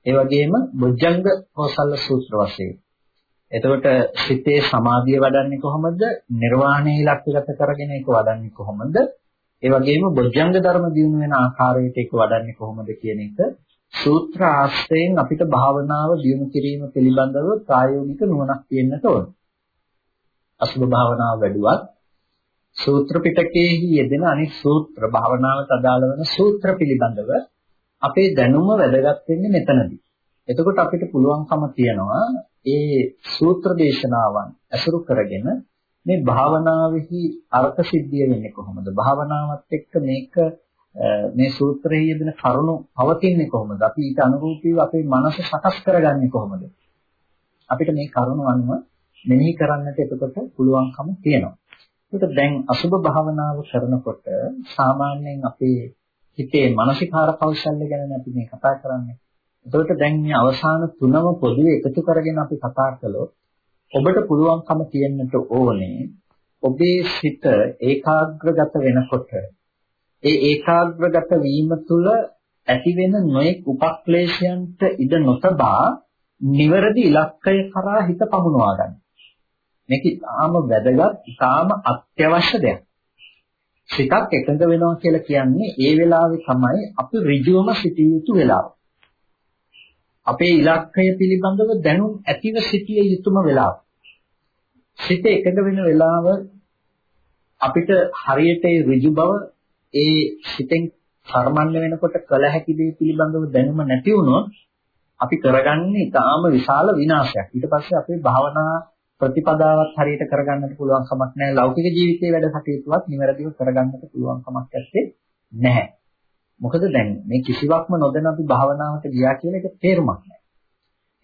ඒ වගේම බොජ්ජංග කෝසල්ල සූත්‍ර වශයෙන්. එතකොට සිතේ සමාධිය වඩන්නේ කොහොමද? නිර්වාණය ඉලක්කගත කරගෙන ඒක වඩන්නේ කොහොමද? ඒ වගේම බොජ්ජංග ධර්ම දිනු වෙන ආකාරයට ඒක වඩන්නේ කොහොමද කියන එක සූත්‍ර ආශ්‍රයෙන් අපිට භාවනාව දියුණු කිරීම පිළිබඳව ප්‍රායෝගික නුවණක් තියෙන්නට ඕන. අසුභ භාවනාව වැඩුවත් සූත්‍ර පිටකයේහි යෙදෙන අනිත් සූත්‍ර භාවනාවට අදාළ වෙන සූත්‍ර පිළිබඳව අපේ දැනුම වැදගත් වෙන්නේ මෙතනදී. එතකොට අපිට පුළුවන්කම තියනවා ඒ සූත්‍ර දේශනාවන් අසුරු කරගෙන මේ භාවනාවෙහි අර්ථ සිද්ධිය වෙන්නේ කොහොමද? භාවනාවත් එක්ක මේක මේ සූත්‍රයේ යෙදෙන කරුණු පවතින්නේ කොහොමද? අපි ඊට අනුරූපීව අපේ මනස සකස් කරගන්නේ කොහොමද? අපිට මේ කරුණු අනුව මෙනෙහි කරන්නට එතකොට පුළුවන්කම තියෙනවා. ඒකට දැන් අසුබ භාවනාව කරනකොට සාමාන්‍යයෙන් අපේ හිතේ මානසිකාර කෞශල්‍ය ගැන අපි මේ කතා කරන්නේ. එතකොට දැන් මේ අවසාන තුනම පොදුවේ එකතු කරගෙන අපි කතා කළොත් ඔබට පුළුවන්කම තියෙන්නට ඕනේ ඔබේ සිත ඒකාග්‍රගත වෙනකොට ඒ ඒකාග්‍රගත වීම තුළ ඇතිවෙන නොයෙක් උපක්ලේශයන්ට ඉඩ නොතබා නිවැරදි ඉලක්කය කරා හිත පමුණවා ගන්න. මේක ඉතාම වැදගත්, ඉතාම අත්‍යවශ්‍ය දෙයක්. සිතක් එකඟ වෙනවා කියලා කියන්නේ ඒ වෙලාවේ තමයි අපි ඍජුවම සිටිය යුතු වෙලාව. අපේ ඉලක්කය පිළිබඳව දැනුම් ඇතිව සිටිය යුතුම වෙලාව. සිත එකඟ වෙන වෙලාව අපිට හරියට ඒ ඍජු බව ඒ සිතෙන් කර්මන්න වෙනකොට කල හැකි දේ පිළිබඳව දැනුම නැති වුණොත් අපි කරගන්නේ ඊටාම විශාල විනාශයක්. ඊට පස්සේ අපේ භාවනා ප්‍රතිපදාවත් හරියට කරගන්නට පුළුවන් කමක් නැහැ. ලෞකික ජීවිතයේ වැඩ කටයුතුවත් නිවැරදිව කරගන්නට පුළුවන් කමක් නැත්තේ නැහැ. මොකද දැන් මේ කිසිවක්ම නොදැන අපි භාවනාවට ගියා කියලා ඒක තේරුමක් නැහැ.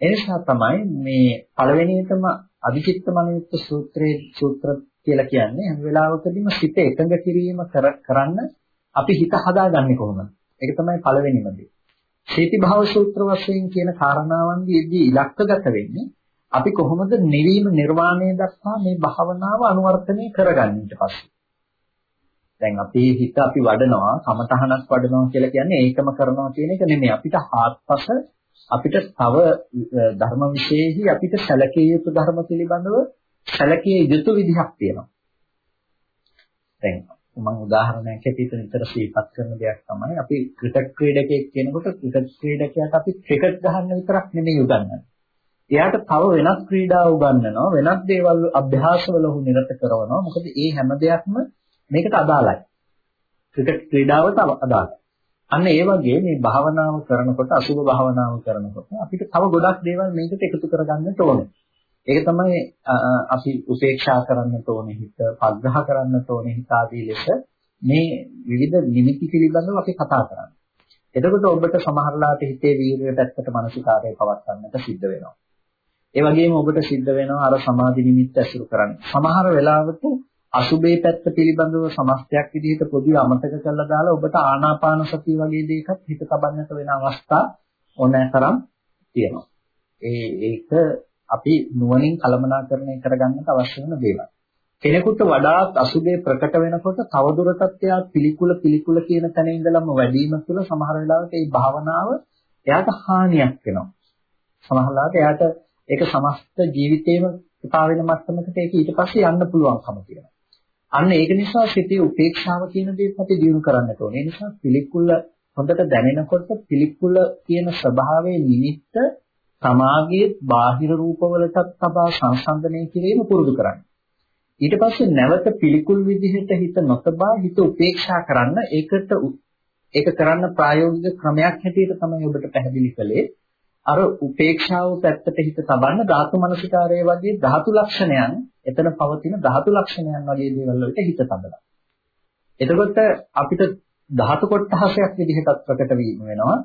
ඒ නිසා තමයි මේ පළවෙනියටම අධිචිත්ත මනියුක්ත සූත්‍රයේ සූත්‍ර කියලා කියන්නේ හැම වෙලාවකදීම සිත එකඟ කිරීම කරන්න අපි හිත හදාගන්නේ කොහොමද? ඒක තමයි පළවෙනිම දේ. සීති භාව සූත්‍ර වශයෙන් කියන කාරණාවන්දී ඉලක්කගත වෙන්නේ අපි කොහොමද නිවීම නිර්වාණය දක්වා මේ භාවනාව අනුවර්තනය කරගන්නේ ඊට පස්සේ. දැන් අපේ හිත අපි වඩනවා, කමතහනක් වඩනවා කියලා කියන්නේ ඒකම කරනවා කියන එක නෙමෙයි. අපිට හාත්පස අපිට තව ධර්ම විශේෂෙහි අපිට සැලකිය යුතු ධර්ම පිළිබඳව සැලකිය යුතු විදිහක් තියෙනවා. දැන් මම උදාහරණයක් ඇටියට නිතර සිහිපත් කරන දෙයක් තමයි අපි ක්‍රිකට් ක්‍රීඩකයෙක් කෙනෙකුට ක්‍රිකට් ක්‍රීඩකයාට අපි ක්‍රිකට් ගහන්න විතරක් නෙමෙයි උගන්වන්නේ. එයාට තව වෙනත් ක්‍රීඩා උගන්වනවා වෙනත් දේවල් අභ්‍යාසවල ඔහු නිරත කරනවා. මොකද මේ හැම දෙයක්ම මේකට අදාළයි. ක්‍රිකට් ක්‍රීඩාවට අදාළයි. අන්න ඒ වගේ මේ භාවනාව කරනකොට අසුභ භාවනාව කරනකොට අපිට තව ගොඩක් දේවල් මේකට එකතු කරගන්නට ඕනේ. ඒක තමයි අපි උපේක්ෂා කරන්නට ඕනේ හිත, පග්‍රහ කරන්නට ඕනේ හිත ආදී ලෙස මේ විවිධ නිමිති පිළිබඳව අපි කතා කරන්නේ. එතකොට ඔබට සමහරලාට හිතේ වීර්යය පැත්තට මානසිකාරය පවත්වන්නට සිද්ධ වෙනවා. ඒ වගේම ඔබට සිද්ධ වෙනවා අර සමාධි නිමිත්ත ඇසුරු කරන්න. සමහර වෙලාවට අසුබේ පැත්ත පිළිබඳව සමස්තයක් විදිහට පොඩි අමතක කරලා දාලා ඔබට ආනාපාන සතිය වගේ දෙයකට හිත තබන්නට වෙන අවස්ථා ඕනෑතරම් තියෙනවා. ඒ ඒක අපි නුවණින් කළමනාකරණය කරගන්නට අවශ්‍ය වෙන දේවල්. කෙනෙකුට වඩාත් අසුබේ ප්‍රකට වෙනකොට තවදුරටත් එයා පිළිකුල පිළිකුල කියන තැන ඉඳලම වැඩිම තුළ සමහර වෙලාවට මේ භාවනාව එයාට හානියක් වෙනවා. සමහර වෙලාවට එයාට ඒක සමස්ත ජීවිතේම එපා වෙන මට්ටමකට ඒක ඊට පස්සේ යන්න පුළුවන්කම තියෙනවා. අන්න ඒක නිසා සිතේ උපේක්ෂාව කියන දේත් අපි දිනු කරන්නට ඕනේ. ඒ නිසා පිළිකුල හොඳට දැනෙනකොට පිළිකුල කියන ස්වභාවයේ නිමිත්ත සමාගයේ බාහිර රූපවලටත් තබා සංසන්දනය කිරීම පුරුදු කරන්න. ඊට පස්සේ නැවත පිළිකුල් විදිහට හිත නොතබා හිත උපේක්ෂා කරන්න ඒකට ඒක කරන්න ප්‍රායෝගික ක්‍රමයක් හැටියට තමයි ඔබට පැහැදිලි කළේ. අර උපේක්ෂාව පැත්තට හිත තබන්න ධාතු මනසිකාරයේ වගේ ධාතු ලක්ෂණයන් එතන පවතින ධාතු ලක්ෂණයන් වගේ දේවල් වලට හිත තබලා. එතකොට අපිට ධාතු කොටහසක් විදිහට ප්‍රකට වීම වෙනවා.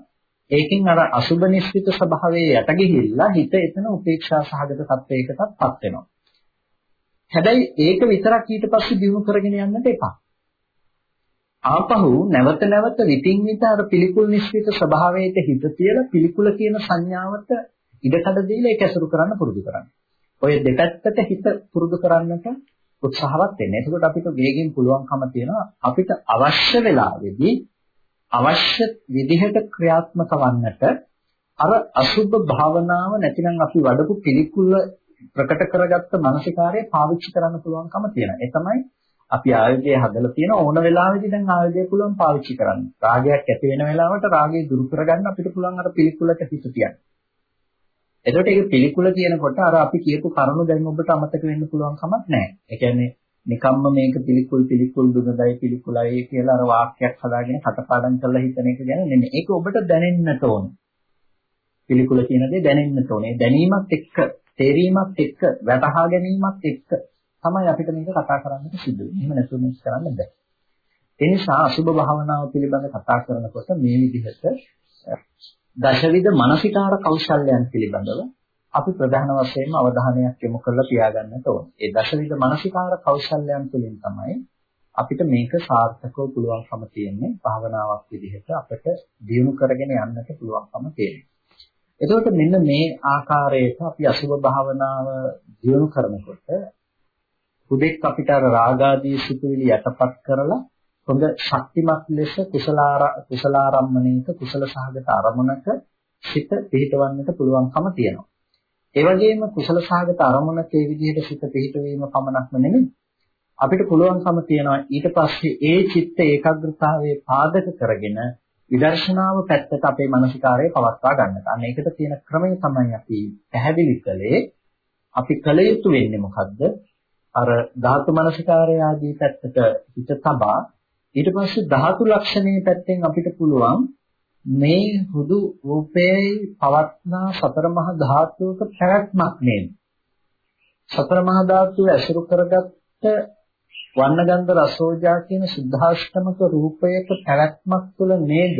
ඒකෙන් අර අසුබ නිස්සිත ස්වභාවයේ යට ගිහිල්ලා හිත එතන උපේක්ෂා සහගත තත්වයකටපත් වෙනවා. හැබැයි ඒක විතරක් ඊට පස්සේ දිනු කරගෙන යන්නට එපා. ආපහු නැවත නැවත විтин විට අර පිළිකුල් නිස්සිත ස්වභාවයට හිත තියලා පිළිකුල කියන සංඥාවට ඉඩකඩ දීලා ඒක ඇසුරු කරන්න පුරුදු කරන්න. ඔය දෙපැත්තට හිත පුරුදු කරන්නට උත්සාහවත් වෙන්න. එතකොට අපිට වේගෙන් පුළුවන්කම තියෙනවා අපිට අවශ්‍ය වෙලාවේදී අවශ්‍ය විදිහට ක්‍රියාත්මක වන්නට අර අසුබ භාවනාව නැතිනම් අපි වඩපු පිළිකුල ප්‍රකට කරගත්ත මානසිකාරය පාවිච්චි කරන්න පුළුවන්කම තියෙනවා. ඒ තමයි අපි ආයුධය හදලා තියෙන ඕන වෙලාවෙදී දැන් ආයුධය පුළුවන් පාවිච්චි කරන්න. රාගයක් ඇති වෙන වෙලාවට රාගය දුරු කරගන්න අපිට පුළුවන් අර පිළිකුලට හිත තියන්න. එතකොට ඒක පිළිකුල කියනකොට අර අපි කියපු කරුණු දැන් ඔබට අමතක වෙන්න පුළුවන් කමක් නැහැ. ඒ කියන්නේ නිකම්ම මේක පිළිකුල් පිළිකුල් දුනදයි පිළිකුලයි කියලා අර වාක්‍යයක් හදාගෙන කටපාඩම් කරලා හිතන එක ගැන නෙමෙයි. ඒක ඔබට දැනෙන්නට ඕන. පිළිකුල කියන දේ දැනෙන්නට ඕනේ. දැනීමත් එක්ක, තේරීමත් එක්ක, වැටහා ගැනීමත් එක්ක තමයි අපිට මේක කතා කරන්නට සිද්ධ වෙන්නේ. එහෙම නැතුව මේක කරන්න බෑ. ඒ නිසා අසුභ භාවනාව පිළිබඳ කතා කරනකොට මේ විදිහට දශවිධ මානසිකාර කෞශල්‍යයන් පිළිබඳව අපි ප්‍රධාන වශයෙන්ම අවධානයක් යොමු කරලා තියාගන්නට ඕනේ. ඒ දශවිධ මානසිකාර කෞශල්‍යයන් තුළින් තමයි අපිට මේක සාර්ථකව පුළුවන්කම තියෙන්නේ භාවනාවක් විදිහට අපිට දියුණු කරගෙන යන්නට පුළුවන්කම තියෙනවා. එතකොට මෙන්න මේ ආකාරයට අපි අසුභ භාවනාව දියුණු කරනකොට හුදෙක් අපිට අර රාගාදී සිතුවිලි යටපත් කරලා හොඳ ශක්තිමත් ලෙස කුසලාරම්මණයක කුසල සහගත අරමුණක සිත පිහිටවන්නට පුළුවන්කම තියෙනවා. ඒ වගේම කුසල සහගත අරමුණක ඒ විදිහට සිත පිහිටවීම පමණක්ම නෙමෙයි අපිට පුළුවන්කම තියෙනවා ඊට පස්සේ ඒ චිත්ත ඒකාග්‍රතාවයේ පාදක කරගෙන විදර්ශනාව පැත්තට අපේ මානසිකාරය පවත්වා ගන්නට. අන්න ඒකට තියෙන ක්‍රමය තමයි අපි පැහැදිලි කළේ. අපි කල යුතු වෙන්නේ මොකද්ද? අර ධාතු මානසිකාරය ආදී පැත්තට හිත තබා ඊට පස්සේ ධාතු ලක්ෂණයේ පැත්තෙන් අපිට පුළුවන් මේ හුදු රූපයේ පවත්නා සතර මහා ධාතුවක පැවැත්මක් නේද? සතර මහා ධාතුව ඇසුරු කරගත්ත වන්නගන්ධ රසෝජා කියන සුද්ධාෂ්ටමක රූපයක පැවැත්මක් තුළ නේද?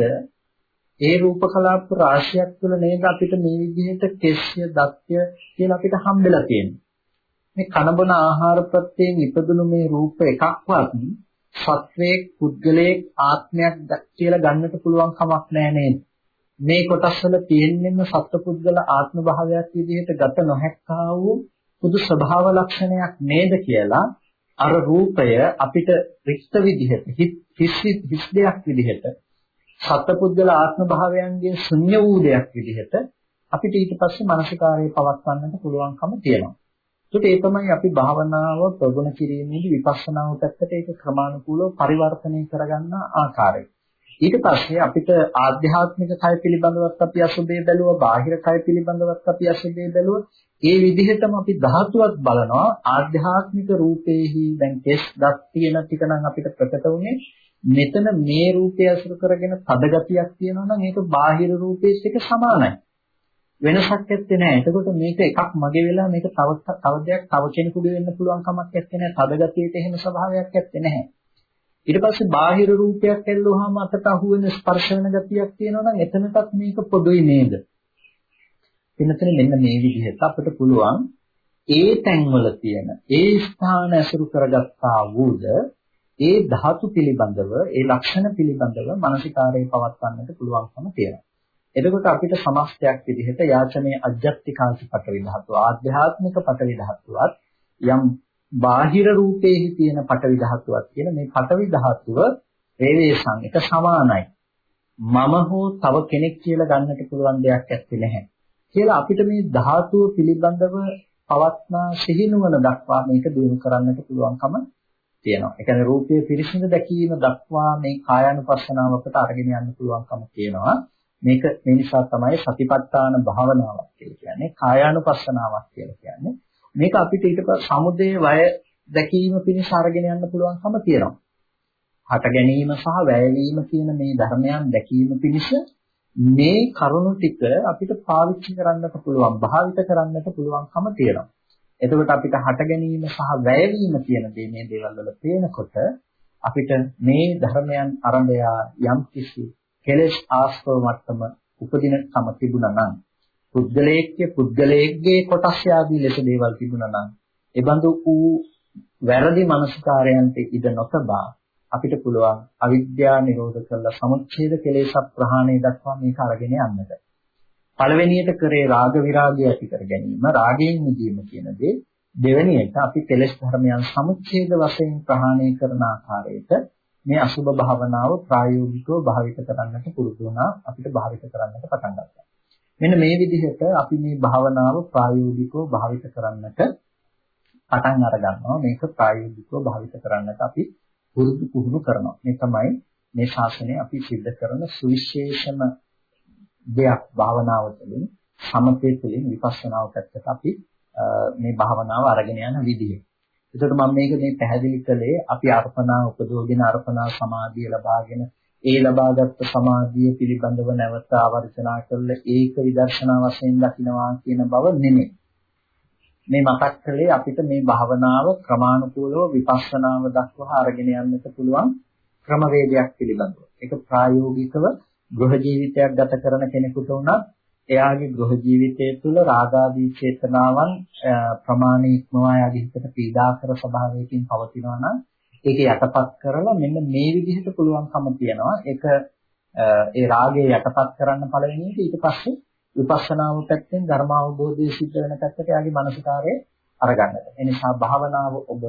ඒ රූප කලාප රාශියක් තුළ නේද අපිට මේ විදිහට කෙස්ය, දත්ය කියලා අපිට හම්බෙලා තියෙන්නේ. මේ කනබන ආහාර ප්‍රත්‍යයෙන් ඉපදුණු මේ රූප එකක්වත් සත්වයේ පුද්ගලයේ ආත්මයක් කියලා ගන්නට පුළුවන් කමක් නැහැ නේද? මේ කොටස් වල තියෙන්නෙම සත්පුද්ගල ආත්ම භාවයක් විදිහට ගත නොහැක්කා වූ පුදු ස්වභාව ලක්ෂණයක් නේද කියලා අර රූපය අපිට රික්ත විදිහට හිස් හිස් දෙයක් විදිහට සත්පුද්ගල ආත්ම භාවයන්ගෙන් ශුන්‍ය වූ දෙයක් විදිහට අපිට ඊට පස්සේ මානසිකාරයේ පවත්වන්නට පුළුවන්කම තියෙනවා. ඒකට ඒ තමයි අපි භාවනාව ප්‍රගුණ කිරීමේදී විපස්සනාව පැත්තට ඒක ක්‍රමානුකූලව පරිවර්තනය කරගන්න ආකාරය. ඊට පස්සේ අපිට ආධ්‍යාත්මික කය පිළිබඳවත් අපි අසුබේ බැලුවා, බාහිර කය පිළිබඳවත් අපි අසුබේ බැලුවා. ඒ විදිහටම අපි ධාතුවක් බලනවා ආධ්‍යාත්මික රූපේහි දැන් කෙස් දත් තියෙන ටික නම් අපිට ප්‍රකට වුණේ මෙතන මේ රූපය අසුර කරගෙන තද ගතියක් තියෙනවා නම් ඒක බාහිර රූපේත් එක්ක සමානයි. වෙනසක් ඇත්තේ නැහැ. එතකොට මේක එකක් මගේ වෙලා මේක තව තව දෙයක් තව කෙනෙකුට වෙන්න පුළුවන් කමක් ඇත්තේ නැහැ. තද ගතියට එහෙම ස්වභාවයක් ඇත්තේ නැහැ. ඊට පස්සේ බාහිර රූපයක් ඇල්ලුවාම අතට අහු වෙන ස්පර්ශ වෙන ගතියක් තියෙනවා නම් එතනටත් මේක පොදුයි නේද? එනතන මෙන්න මේ විදිහට අපිට පුළුවන් ඒ තැන්වල තියෙන ඒ ස්ථාන ඇසුරු කරගත්තා වූද ඒ ධාතු පිළිබඳව ඒ ලක්ෂණ පිළිබඳව මානසිකාරයේ පවත්වන්නට පුළුවන්කම තියෙනවා. එතකොට අපිට සමස්තයක් විදිහට යාචනයේ අජ්ජත්තිකාංශ පටවි ධාතුව ආධ්‍යාත්මික පටවි ධාතුවත් යම් බාහිර රූපේහි තියෙන පටවි ධාතුවක් කියන මේ පටවි ධාතුව වේවේසං එක සමානයි. මම හෝ තව කෙනෙක් කියලා ගන්නට පුළුවන් දෙයක් ඇත්තේ නැහැ. කියලා අපිට මේ ධාතුව පිළිබඳව පවත්නා සිහිනුවන දක්වා මේක දිනු කරන්නට පුළුවන්කම තියෙනවා. ඒ කියන්නේ රූපයේ පිරිසිඳ දැකීම දක්වා මේ කායानुපස්සනාව අපට අරගෙන යන්න පුළුවන්කම තියෙනවා. මේක මේ නිසා තමයි සතිපට්ඨාන භාවනාවක් කියලා කියන්නේ. කායානුපස්සනාවක් කියලා කියන්නේ. මේක අපිට ඊට පස්සේ සමුදේ වය දැකීම පිණිස අරගෙන යන්න පුළුවන්කම තියෙනවා. හට ගැනීම සහ වැයවීම කියන මේ ධර්මයන් දැකීම පිණිස මේ කරුණු ටික අපිට පාවිච්චි කරන්නට පුළුවන්, භාවිත කරන්නට පුළුවන්කම තියෙනවා. එතකොට අපිට හට ගැනීම සහ වැයවීම කියන දේ මේ දේවල් වල පේනකොට අපිට මේ ධර්මයන් අරඹය යම් කිසි කෙලෙස් ආශ්‍රව මට්ටම උපදිනකම තිබුණා නම් පුද්ගලයෙක්ගේ පුද්ගලයෙක්ගේ කොටස් ආදී ලෙස දේවල් තිබුණා නම් ඒබඳු වූ වැරදි මනසකාරයන්ට ඉඩ නොතබා අපිට පුළුවන් අවිද්‍යාව නිරෝධ කරලා සමුච්ඡේද කෙලෙස් ප්‍රහාණය දක්වා මේක අරගෙන යන්නට. පළවෙනියට කරේ රාග විරාගය ඇති කර ගැනීම රාගයෙන් මිදීම කියන දේ දෙවෙනියට අපි කෙලෙස් ධර්මයන් සමුච්ඡේද වශයෙන් ප්‍රහාණය කරන ආකාරයට මේ අසුබ භාවනාව ප්‍රායෝගිකව භාවිත කරන්නට පුරුදු වුණා අපිට භාවිත කරන්නට පටන් ගත්තා. මෙන්න මේ විදිහට අපි මේ භාවනාව ප්‍රායෝගිකව භාවිත කරන්නට පටන් අර ගන්නවා. මේක ප්‍රායෝගිකව භාවිත කරන්නට අපි පුරුදු පුහුණු කරනවා. මේ තමයි මේ ශාසනය අපි සිද්ධ කරන සුවිශේෂම දෙයක් භාවනාව තුළින් සමතේ තුළින් විපස්සනාව පැත්තට අපි මේ භාවනාව අරගෙන යන විදිහ. ඒකට මම මේක මේ පැහැදිලි කළේ අපි අර්පණා උපදෝගෙන අර්පණා සමාධිය ලබාගෙන ඒ ලබාගත් සමාධිය පිළිබඳව නැවත ආවර්ජනා කරලා ඒක විදර්ශනා වශයෙන් දකිනවා කියන බව නෙමෙයි. මේ මතක් කළේ අපිට මේ භාවනාව ක්‍රමානුකූලව විපස්සනාව දක්වා අරගෙන යන්නට පුළුවන් ක්‍රමවේදයක් පිළිබඳව. ඒක ප්‍රායෝගිකව ගෘහ ජීවිතයක් ගත කරන කෙනෙකුට උනත් එයාගේ ගෘහ ජීවිතය තුළ රාගාදී චේතනාවන් ප්‍රමාණී ඉක්මවා යාගේ හිතට පීඩාකර ස්වභාවයකින් පවතිනවා නම් ඒක යටපත් කරලා මෙන්න මේ විදිහට පුළුවන්කම තියනවා ඒක ඒ රාගය යටපත් කරන්න පළවෙනි එක ඊට පස්සේ විපස්සනාව පැත්තෙන් ධර්ම අවබෝධය සිද්ධ වෙන පැත්තට යාගේ මානසිකාරය අරගන්නට. ඒ නිසා භාවනාව ඔබ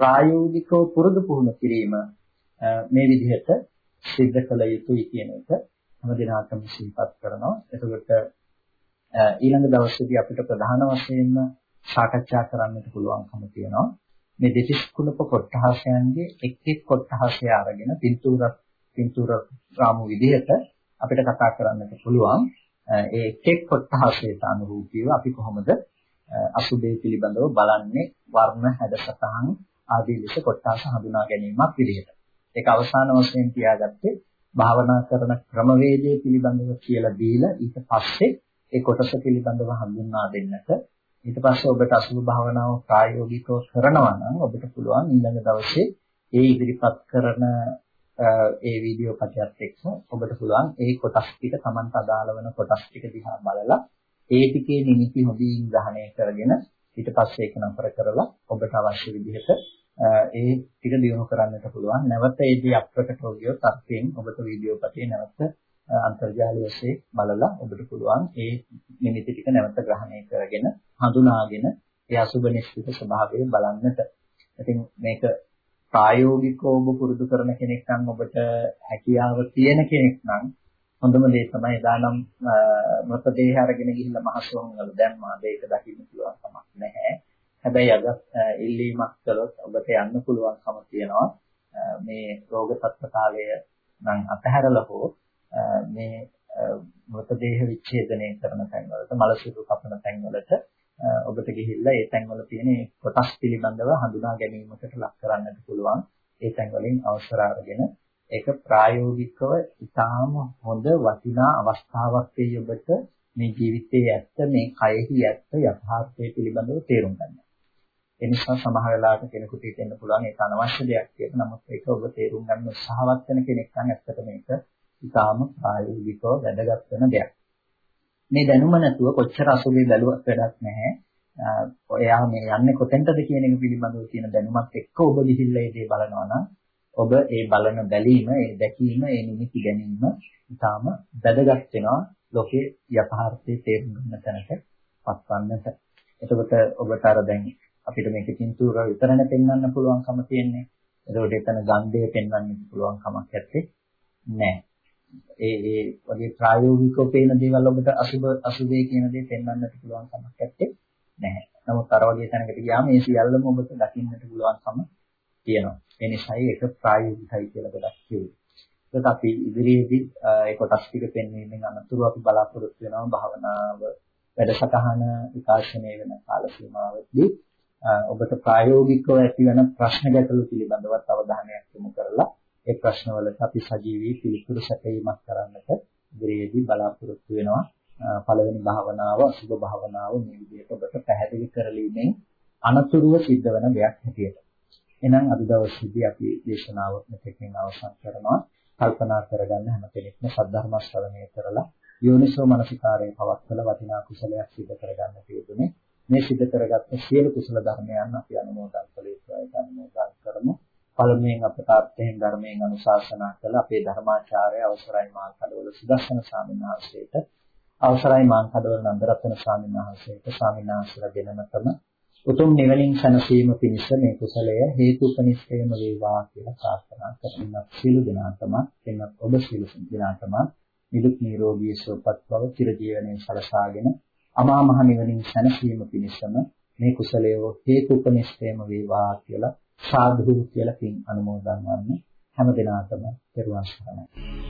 ප්‍රායෝගිකව පුරුදු පුහුණු කිරීම මේ විදිහට සිද්ධ කළ යුතුයි කියන එක හැම දිනකටම සිහිපත් කරනවා. එතකොට ඊළඟ දවසේදී අපිට ප්‍රධාන වශයෙන්ම සාකච්ඡා කරන්නට පුළුවන්කම තියෙනවා. මේ දෙතිස් කුණප කොට්ටහසයන්ගේ එක් එක් කොට්ටහසය අරගෙන පින්තූර පින්තූර රාමු විදිහට අපිට කතා කරන්නට පුළුවන්. ඒ එක් එක් කොට්ටහසයට අනුරූපීව අපි කොහොමද අසුබේ පිළිබඳව බලන්නේ වර්ණ හැඩසතහන් ආදී ලෙස කොට්ටහස හඳුනා ගැනීමක් විදිහට. ඒක අවසාන වශයෙන් තියාගත්තේ භාවනා කරන ක්‍රමවේදය පිළිබඳව කියලා දීලා ඊට පස්සේ ඒ කොටස පිළිබඳව හඳුන්වා දෙන්නට. ඊට පස්සේ ඔබට අසුභ භාවනාව ප්‍රායෝගිකව කරනවා නම් ඔබට පුළුවන් ඊළඟ දවසේ ඒ ඉදිරිපත් කරන ඒ වීඩියෝ පටයත් එක්ක ඔබට පුළුවන් ඒ කොටස් ටික Tamanට අදාළ වෙන කොටස් ටික දිහා බලලා ඒ ටිකේ නිමිති හොඳින් ග්‍රහණය කරගෙන ඊට පස්සේ ඒක නතර කරලා ඔබට අවශ්‍ය විදිහට ඒ ටික දියුණු කරන්නට පුළුවන්. නැවත ඒදී අප්‍රකටව ගියොත් අර්ථයෙන් ඔබට වීඩියෝ පටේ නැවත අන්තර්ජාලය ඔස්සේ බලලා ඔබට පුළුවන් ඒ නිමිති ටික නැවත ග්‍රහණය කරගෙන හඳුනාගෙන ඒ අසුබ නිශ්චිත ස්වභාවය බලන්නට. ඉතින් මේක ප්‍රායෝගිකව ඔබ පුරුදු කරන කෙනෙක් නම් ඔබට හැකියාව තියෙන කෙනෙක් නම් හොඳම දේ තමයි එදා නම් මృతදේහ අරගෙන ගිහිල්ලා මහසෝන් වල දැම්මා. ඒක දකින්න පුළුවන් කමක් නැහැ. හැබැයි අද ඉල්ලීමක් කළොත් ඔබට යන්න පුළුවන්කම තියෙනවා මේ රෝග තත්ත්ව කාලය නම් අතහැරලා හෝ මේ මృతදේහ විච්ඡේදනය කරන තැන්වලට මලසිරු කපන තැන්වලට ඔබට ගිහිල්ලා ඒ තැන්වල තියෙන කොටස් පිළිබඳව හඳුනා ගැනීමකට ලක් කරන්නට පුළුවන් ඒ තැන්වලින් අවසර අරගෙන ඒක ප්‍රායෝගිකව ඉතාම හොඳ වටිනා අවස්ථාවක් වෙයි ඔබට මේ ජීවිතයේ ඇත්ත මේ කයෙහි ඇත්ත යථාර්ථය පිළිබඳව තේරුම් ගන්න. ඒ නිසා සමහර වෙලාවට කෙනෙකුට හිතෙන්න පුළුවන් ඒක අනවශ්‍ය දෙයක් කියලා. නමුත් ඒක ඔබ තේරුම් ගන්න උත්සාහවත් වෙන කෙනෙක් නම් ඇත්තට මේක ඉතාම ප්‍රායෝගිකව වැදගත් වෙන දෙයක්. මේ දැනුම නැතුව කොච්චර අසුබේ බැලුවත් වැඩක් නැහැ. ඔයා මේ යන්නේ කොතෙන්ටද කියන එක පිළිබඳව තියෙන දැනුමත් එක්ක ඔබ ගිහිල්ලා ඒ දේ බලනවා නම් ඔබ ඒ බලන බැලීම, ඒ දැකීම, ඒ නිමිති ගැනීම ඉතාම වැදගත් වෙනවා ලෝකේ යථාර්ථයේ තේරුම් ගන්න තැනට පත්වන්නට. එතකොට ඔබට අර දැන් අපිට මේක පින්තූර විතරනේ පෙන්වන්න පුළුවන්කම තියෙන්නේ. එතකොට එතන ගන්ධය පෙන්වන්න පුළුවන් කමක් නැත්තේ නෑ. ඒ ඒ වගේ ප්‍රායෝගිකව පේන දේවල් ඔබට අසුබ අසුබේ කියන දේ පෙන්වන්නට පුළුවන් කමක් නැත්තේ නැහැ. නමුත් අර වගේ තැනකට ගියාම මේ සියල්ලම ඔබට දකින්නට පුළුවන්කම තියෙනවා. ඒ නිසායි ඒක ප්‍රායෝගිකයි කියලා ගොඩක් කිව්වේ. ඒත් අපි ඉදිරියේදී ඒ කොටස් ටික පෙන්වීමෙන් අනතුරු අපි බලාපොරොත්තු වෙනවා භාවනාව වැඩසටහන විකාශනය වෙන කාල සීමාවෙදී ඔබට ප්‍රායෝගිකව ඇති වෙන ප්‍රශ්න ගැටලු පිළිබඳව අවධානයක් යොමු කරලා ඒ ප්‍රශ්නවලට අපි සජීවී පිළිතුරු සැපයීමක් කරන්නට ඉදිරියේදී බලාපොරොත්තු වෙනවා. පළවෙනි භාවනාව අසුභ භාවනාව මේ විදිහට ඔබට පැහැදිලි කරලීමෙන් අනතුරුව සිද්ධ වෙන දෙයක් හැටියට. එහෙනම් අද දවසේදී අපි දේශනාව මෙතකින් අවසන් කරනවා. කල්පනා කරගන්න හැම කෙනෙක්ම සද්ධර්ම ශ්‍රවණය කරලා යෝනිසෝ මනසිකාරයේ පවත්වල වටිනා කුසලයක් සිදු කරගන්න තියෙන්නේ. මේ සිදු කරගත්ත සියලු කුසල ධර්මයන් අපි අනුමෝදන් කළ යුතුයි අනුමෝදන් කරමු. පළමුවෙන් අපට අර්ථයෙන් ධර්මයෙන් අනුශාසනා කළ අපේ ධර්මාචාර්ය අවසරයි මාංකඩවල සුදස්සන ස්වාමීන් වහන්සේට අවසරයි මාංකඩවල නන්දරත්න ස්වාමීන් වහන්සේට ස්වාමීන් වහන්සේලා දෙනමතම උතුම් නිවනින් සැනසීම පිණිස මේ කුසලය හේතුපනිෂ්ඨයම වේවා කියලා ප්‍රාර්ථනා කරනවා සියලු දෙනාටම එන්නත් ඔබ සියලු දෙනාටම නිදුක් නිරෝගී සුවපත් බව චිරජීවනයේ සලසාගෙන අමා මහ නිවනින් සැනසීම පිණිසම මේ කුසලය හේතුපනිෂ්ඨයම වේවා කියලා සාදු කියලා පින් අනුමෝදන් වන්න හැම දිනාටම පෙරවන් සරණයි